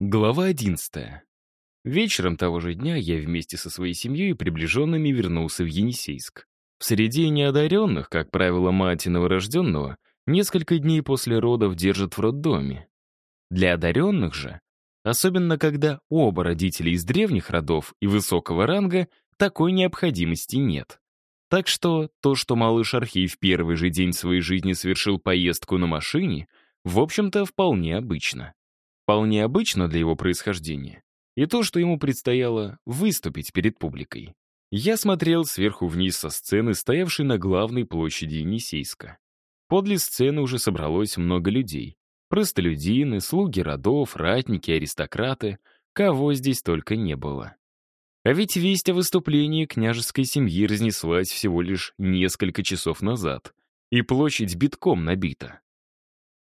Глава 11. Вечером того же дня я вместе со своей семьей и приближенными вернулся в Енисейск. В среде неодаренных, как правило, мать и новорожденного, несколько дней после родов держат в роддоме. Для одаренных же, особенно когда оба родителя из древних родов и высокого ранга, такой необходимости нет. Так что то, что малыш Архей в первый же день своей жизни совершил поездку на машине, в общем-то, вполне обычно. Вполне обычно для его происхождения. И то, что ему предстояло выступить перед публикой. Я смотрел сверху вниз со сцены, стоявшей на главной площади Енисейска. Подле сцены уже собралось много людей. Простолюдины, слуги родов, ратники, аристократы. Кого здесь только не было. А ведь весть о выступлении княжеской семьи разнеслась всего лишь несколько часов назад, и площадь битком набита.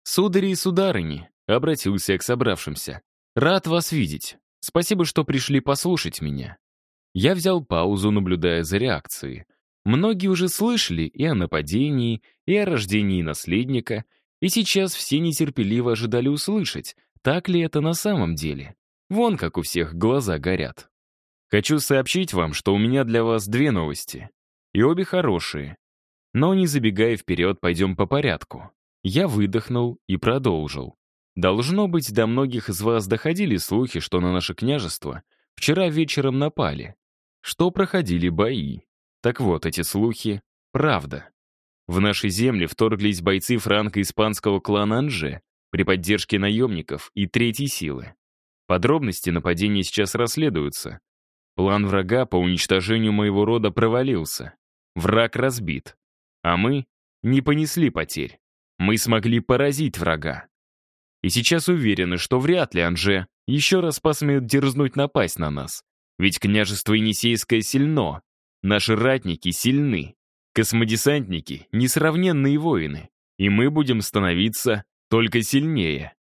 Судари и сударыни, Обратился к собравшимся. «Рад вас видеть. Спасибо, что пришли послушать меня». Я взял паузу, наблюдая за реакцией. Многие уже слышали и о нападении, и о рождении наследника, и сейчас все нетерпеливо ожидали услышать, так ли это на самом деле. Вон как у всех глаза горят. Хочу сообщить вам, что у меня для вас две новости. И обе хорошие. Но не забегая вперед, пойдем по порядку. Я выдохнул и продолжил. Должно быть, до многих из вас доходили слухи, что на наше княжество вчера вечером напали, что проходили бои. Так вот, эти слухи — правда. В наши земли вторглись бойцы франко-испанского клана Анже при поддержке наемников и третьей силы. Подробности нападения сейчас расследуются. План врага по уничтожению моего рода провалился. Враг разбит. А мы не понесли потерь. Мы смогли поразить врага. И сейчас уверены, что вряд ли Анже еще раз посмеют дерзнуть напасть на нас. Ведь княжество Енисейское сильно, наши ратники сильны, космодесантники — несравненные воины, и мы будем становиться только сильнее.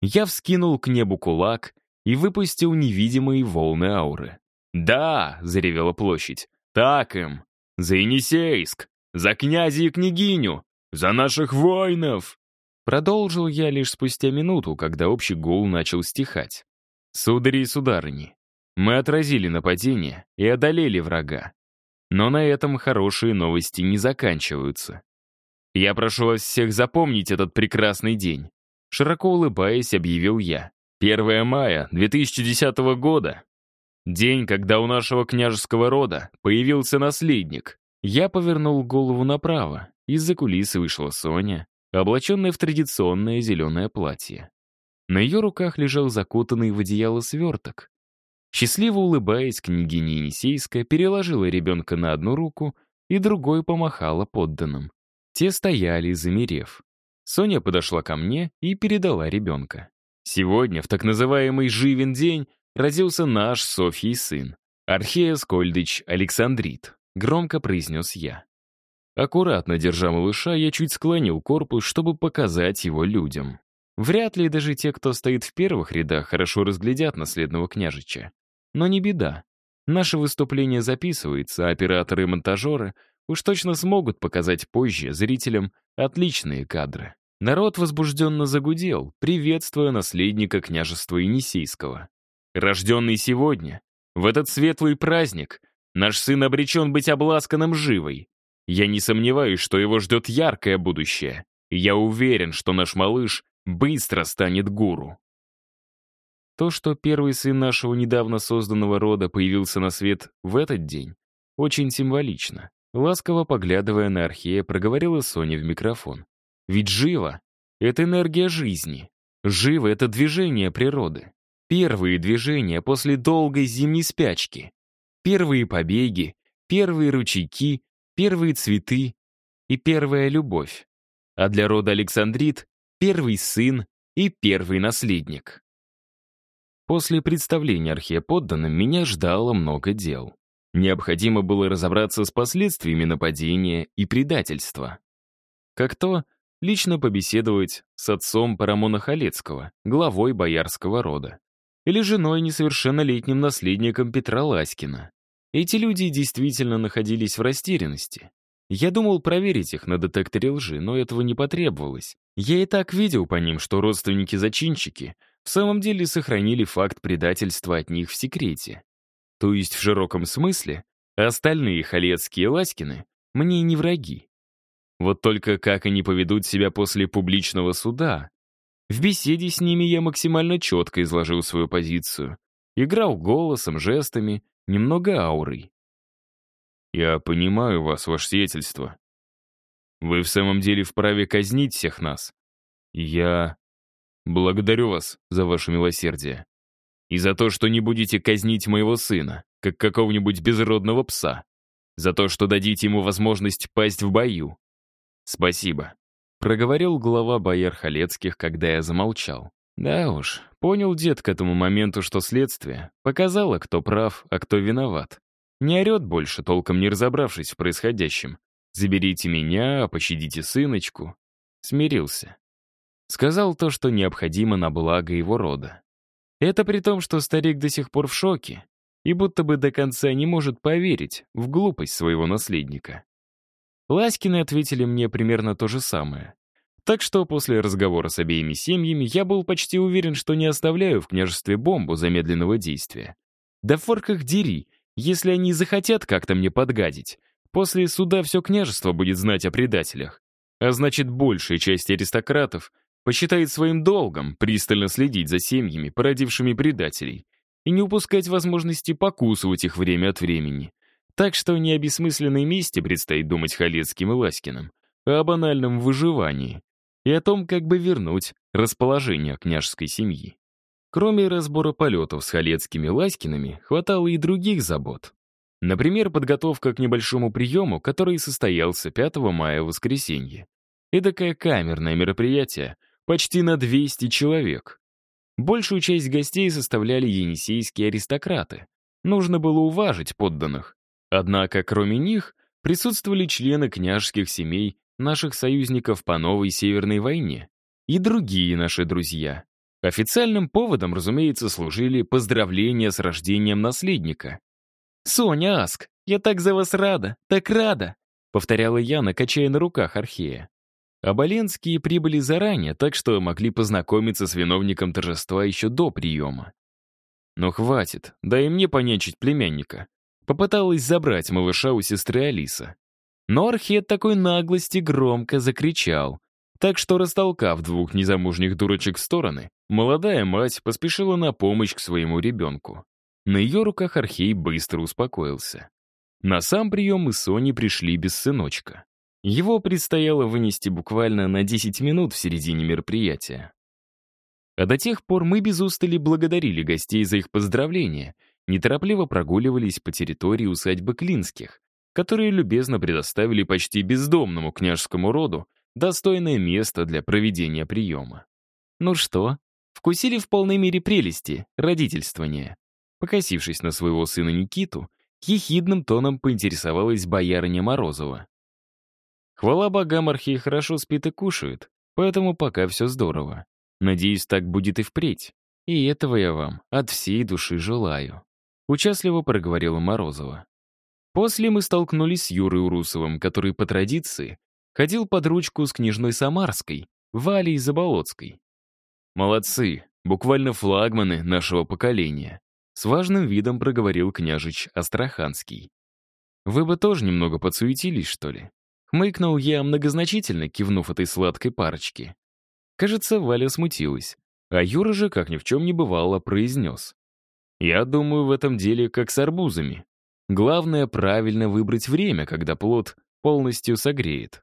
Я вскинул к небу кулак и выпустил невидимые волны ауры. «Да!» — заревела площадь. «Так им! За Енисейск! За князя и княгиню! За наших воинов!» Продолжил я лишь спустя минуту, когда общий гул начал стихать. «Судари и сударыни, мы отразили нападение и одолели врага. Но на этом хорошие новости не заканчиваются. Я прошу вас всех запомнить этот прекрасный день. Широко улыбаясь, объявил я. 1 мая 2010 года. День, когда у нашего княжеского рода появился наследник. Я повернул голову направо. Из-за кулисы вышла Соня, облаченная в традиционное зеленое платье. На ее руках лежал закутанный в одеяло сверток. Счастливо улыбаясь, княгиня Енисейская переложила ребенка на одну руку и другой помахала подданным. Те стояли, замерев. Соня подошла ко мне и передала ребенка. Сегодня, в так называемый «Живен день», родился наш Софьей сын, Архея Скольдыч Александрит, громко произнес я. Аккуратно держа малыша, я чуть склонил корпус, чтобы показать его людям. Вряд ли даже те, кто стоит в первых рядах, хорошо разглядят наследного княжича. Но не беда. Наше выступление записывается, а операторы и монтажеры уж точно смогут показать позже зрителям отличные кадры. Народ возбужденно загудел, приветствуя наследника княжества Енисейского. Рожденный сегодня, в этот светлый праздник, наш сын обречен быть обласканным живой, я не сомневаюсь, что его ждет яркое будущее. Я уверен, что наш малыш быстро станет гуру. То, что первый сын нашего недавно созданного рода появился на свет в этот день, очень символично. Ласково поглядывая на Архея, проговорила Соня в микрофон. Ведь живо — это энергия жизни. Живо — это движение природы. Первые движения после долгой зимней спячки. Первые побеги, первые ручейки, первые цветы и первая любовь, а для рода Александрит — первый сын и первый наследник. После представления архиеподданным меня ждало много дел. Необходимо было разобраться с последствиями нападения и предательства. Как то лично побеседовать с отцом Парамона Халецкого, главой боярского рода, или женой несовершеннолетним наследником Петра Ласькина. Эти люди действительно находились в растерянности. Я думал проверить их на детекторе лжи, но этого не потребовалось. Я и так видел по ним, что родственники-зачинщики в самом деле сохранили факт предательства от них в секрете. То есть в широком смысле остальные халецкие Ласькины мне не враги. Вот только как они поведут себя после публичного суда? В беседе с ними я максимально четко изложил свою позицию. Играл голосом, жестами, немного аурой. «Я понимаю вас, ваше сиятельство. Вы в самом деле вправе казнить всех нас. Я благодарю вас за ваше милосердие. И за то, что не будете казнить моего сына, как какого-нибудь безродного пса. За то, что дадите ему возможность пасть в бою. Спасибо. Проговорил глава бояр Халецких, когда я замолчал. Да уж, понял дед к этому моменту, что следствие показало, кто прав, а кто виноват. Не орет больше, толком не разобравшись в происходящем. «Заберите меня, пощадите сыночку». Смирился. Сказал то, что необходимо на благо его рода. Это при том, что старик до сих пор в шоке и будто бы до конца не может поверить в глупость своего наследника. Ласкины ответили мне примерно то же самое. Так что после разговора с обеими семьями я был почти уверен, что не оставляю в княжестве бомбу замедленного действия. Да в форках дери, если они захотят как-то мне подгадить. После суда все княжество будет знать о предателях. А значит, большая часть аристократов посчитает своим долгом пристально следить за семьями, породившими предателей, и не упускать возможности покусывать их время от времени. Так что не о бессмысленной месте предстоит думать Халецким и Ласькиным, а о банальном выживании и о том, как бы вернуть расположение княжеской семьи. Кроме разбора полетов с Халецкими Ласькинами, хватало и других забот. Например, подготовка к небольшому приему, который состоялся 5 мая в воскресенье. Эдакое камерное мероприятие, почти на 200 человек. Большую часть гостей составляли енисейские аристократы. Нужно было уважить подданных. Однако, кроме них, присутствовали члены княжеских семей наших союзников по новой Северной войне и другие наши друзья. Официальным поводом, разумеется, служили поздравления с рождением наследника. «Соня Аск, я так за вас рада, так рада!» повторяла Яна, качая на руках Архея. Оболенские прибыли заранее, так что могли познакомиться с виновником торжества еще до приема. Но хватит, дай мне понянчить племянника. Попыталась забрать малыша у сестры Алиса. Но Архет такой наглости громко закричал, так что, растолкав двух незамужних дурочек в стороны, молодая мать поспешила на помощь к своему ребенку. На ее руках Архей быстро успокоился. На сам прием мы с Соней пришли без сыночка. Его предстояло вынести буквально на 10 минут в середине мероприятия. А до тех пор мы без устали благодарили гостей за их поздравления, неторопливо прогуливались по территории усадьбы Клинских, которые любезно предоставили почти бездомному княжескому роду достойное место для проведения приема. Ну что, вкусили в полной мере прелести родительствования? Покосившись на своего сына Никиту, ехидным тоном поинтересовалась боярыня Морозова. Хвала богам, Архей хорошо спит и кушает, поэтому пока все здорово. Надеюсь, так будет и впредь. И этого я вам от всей души желаю. Участливо проговорила Морозова. После мы столкнулись с Юрой Урусовым, который по традиции ходил под ручку с княжной Самарской, Валей Заболоцкой. Молодцы, буквально флагманы нашего поколения. С важным видом проговорил княжич Астраханский. Вы бы тоже немного подсуетились, что ли? Хмыкнул я, многозначительно кивнув этой сладкой парочке. Кажется, Валя смутилась, а Юра же, как ни в чем не бывало, произнес. «Я думаю, в этом деле как с арбузами. Главное, правильно выбрать время, когда плод полностью согреет.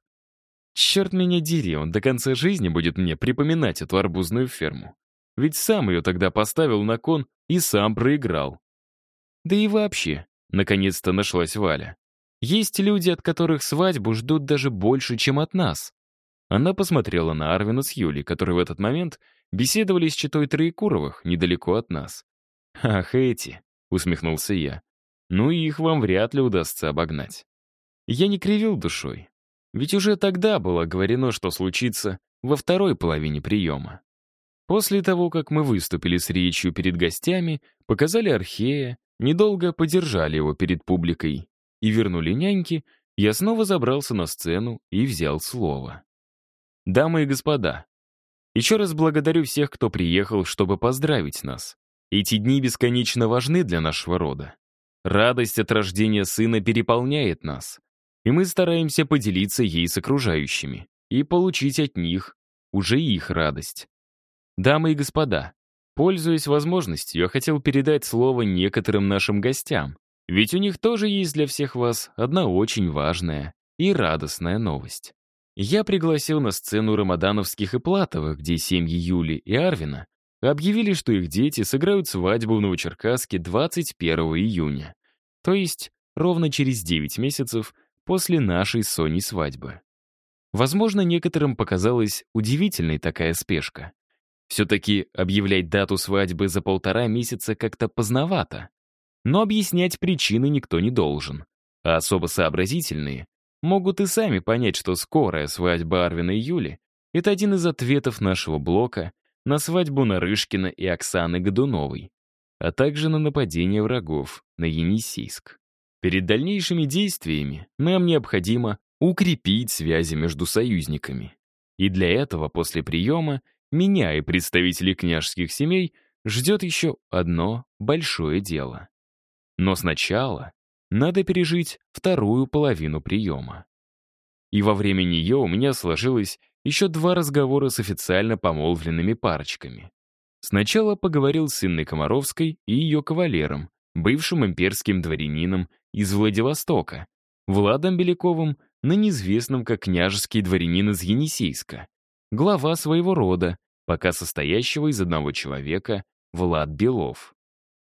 Черт меня дери, он до конца жизни будет мне припоминать эту арбузную ферму. Ведь сам ее тогда поставил на кон и сам проиграл. Да и вообще, наконец-то нашлась Валя. Есть люди, от которых свадьбу ждут даже больше, чем от нас. Она посмотрела на Арвина с Юлей, которые в этот момент беседовали с читой Троекуровых, недалеко от нас. «Ах, эти!» — усмехнулся я. «Ну и их вам вряд ли удастся обогнать». Я не кривил душой. Ведь уже тогда было говорено, что случится во второй половине приема. После того, как мы выступили с речью перед гостями, показали Архея, недолго подержали его перед публикой и вернули няньки, я снова забрался на сцену и взял слово. «Дамы и господа, Еще раз благодарю всех, кто приехал, чтобы поздравить нас. Эти дни бесконечно важны для нашего рода. Радость от рождения сына переполняет нас, и мы стараемся поделиться ей с окружающими и получить от них уже их радость. Дамы и господа, пользуясь возможностью, я хотел передать слово некоторым нашим гостям, ведь у них тоже есть для всех вас одна очень важная и радостная новость. Я пригласил на сцену Рамадановских и Платовых, где семьи Юли и Арвина объявили, что их дети сыграют свадьбу в Новочеркасске 21 июня, то есть ровно через 9 месяцев после нашей Сони свадьбы. Возможно, некоторым показалась удивительной такая спешка. Все-таки объявлять дату свадьбы за полтора месяца как-то поздновато. Но объяснять причины никто не должен. А особо сообразительные могут и сами понять, что скорая свадьба Арвина и Юли — это один из ответов нашего блока на свадьбу Нарышкина и Оксаны Годуновой, а также на нападение врагов на Енисейск. Перед дальнейшими действиями нам необходимо укрепить связи между союзниками. И для этого после приема меня и представителей княжеских семей ждет еще одно большое дело. Но сначала надо пережить вторую половину приема. И во время нее у меня сложилось еще два разговора с официально помолвленными парочками. Сначала поговорил с Инной Комаровской и ее кавалером, бывшим имперским дворянином из Владивостока, Владом Беляковым, на неизвестном как княжеский дворянин из Енисейска, глава своего рода, пока состоящего из одного человека, Влад Белов.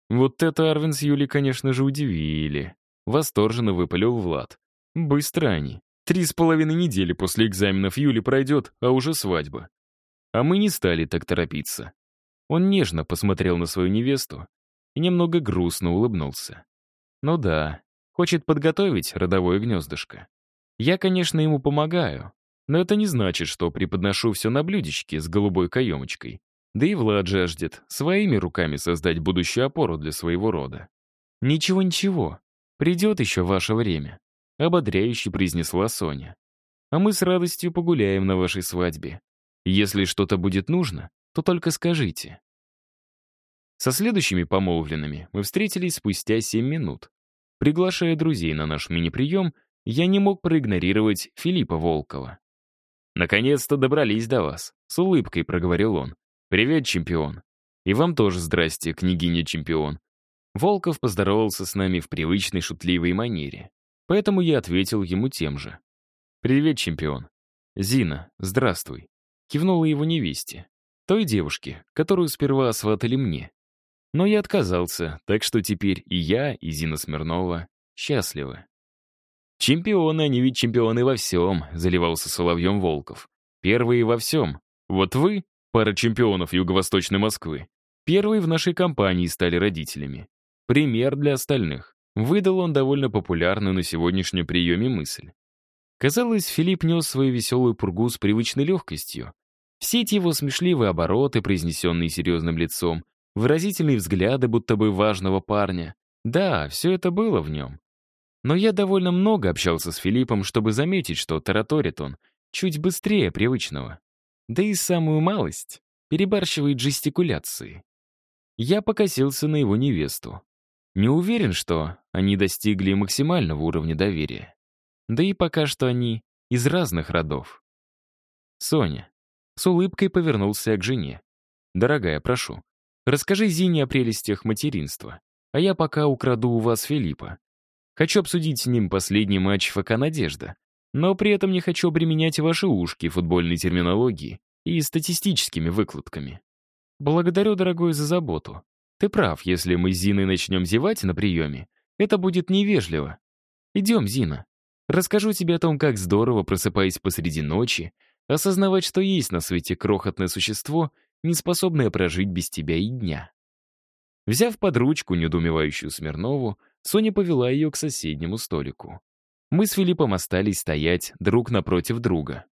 Вот это Арвин с Юлей, конечно же, удивили. Восторженно выпалил Влад. Быстро они. Три с половиной недели после экзаменов Юли пройдет, а уже свадьба. А мы не стали так торопиться. Он нежно посмотрел на свою невесту и немного грустно улыбнулся. Ну да, хочет подготовить родовое гнездышко. Я, конечно, ему помогаю, но это не значит, что преподношу все на блюдечке с голубой каемочкой. Да и Влад жаждет своими руками создать будущую опору для своего рода. Ничего-ничего, «Придет еще ваше время», — ободряюще произнесла Соня. «А мы с радостью погуляем на вашей свадьбе. Если что-то будет нужно, то только скажите». Со следующими помолвленными мы встретились спустя семь минут. Приглашая друзей на наш мини-прием, я не мог проигнорировать Филиппа Волкова. «Наконец-то добрались до вас», — с улыбкой проговорил он. «Привет, чемпион». «И вам тоже здрасте, княгиня-чемпион. Волков поздоровался с нами в привычной шутливой манере. Поэтому я ответил ему тем же. «Привет, чемпион». «Зина, здравствуй», — кивнула его невесте. Той девушке, которую сперва сватали мне. Но я отказался, так что теперь и я, и Зина Смирнова счастливы. «Чемпионы, они ведь чемпионы во всем», — заливался соловьем Волков. «Первые во всем. Вот вы, пара чемпионов Юго-Восточной Москвы, первые в нашей компании стали родителями. Пример для остальных. Выдал он довольно популярную на сегодняшнем приеме мысль. Казалось, Филипп нес свою веселую пургу с привычной легкостью. Все эти его смешливые обороты, произнесенные серьезным лицом, выразительные взгляды будто бы важного парня. Да, все это было в нем. Но я довольно много общался с Филиппом, чтобы заметить, что тараторит он чуть быстрее привычного. Да и самую малость перебарщивает жестикуляции. Я покосился на его невесту. Не уверен, что они достигли максимального уровня доверия. Да и пока что они из разных родов. Соня. С улыбкой повернулся к жене. «Дорогая, прошу, расскажи Зине о прелестях материнства, а я пока украду у вас Филиппа. Хочу обсудить с ним последний матч ФК «Надежда», но при этом не хочу обременять ваши ушки футбольной терминологией и статистическими выкладками. Благодарю, дорогой, за заботу. Ты прав, если мы с Зиной начнем зевать на приеме, это будет невежливо. Идем, Зина. Расскажу тебе о том, как здорово, просыпаясь посреди ночи, осознавать, что есть на свете крохотное существо, не способное прожить без тебя и дня. Взяв под ручку недоумевающую Смирнову, Соня повела ее к соседнему столику. Мы с Филиппом остались стоять друг напротив друга.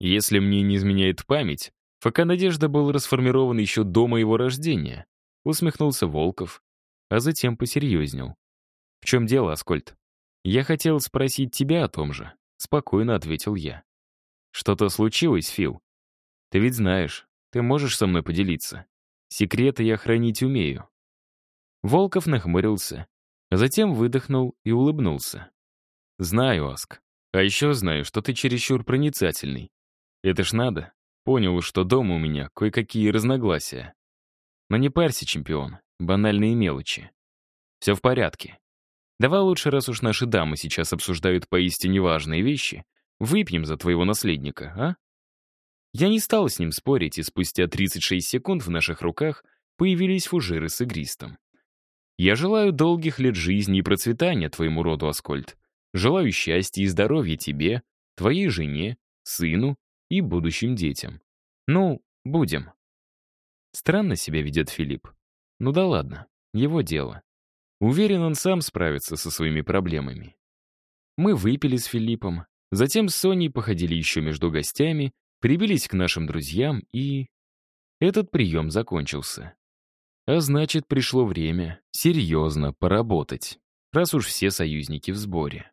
Если мне не изменяет память, ФК «Надежда» был расформирован еще до моего рождения, Усмехнулся Волков, а затем посерьезнел. «В чем дело, Аскольд?» «Я хотел спросить тебя о том же», — спокойно ответил я. «Что-то случилось, Фил? Ты ведь знаешь, Ты можешь со мной поделиться? Секреты я хранить умею». Волков нахмурился, а затем выдохнул и улыбнулся. «Знаю, Аск. А еще знаю, что ты чересчур проницательный. Это ж надо. Понял, что дома у меня кое-какие разногласия. Но не парься, чемпион. Банальные мелочи. Все в порядке. Давай лучше, раз уж наши дамы сейчас обсуждают поистине важные вещи, выпьем за твоего наследника, а? Я не стал с ним спорить, и спустя 36 секунд в наших руках появились фужеры с игристом. Я желаю долгих лет жизни и процветания твоему роду, Аскольд. Желаю счастья и здоровья тебе, твоей жене, сыну и будущим детям. Ну, будем. Странно себя ведет Филипп. Ну да ладно, его дело. Уверен, он сам справится со своими проблемами. Мы выпили с Филиппом, затем с Соней походили еще между гостями, прибились к нашим друзьям и... Этот прием закончился. А значит, пришло время серьезно поработать, раз уж все союзники в сборе.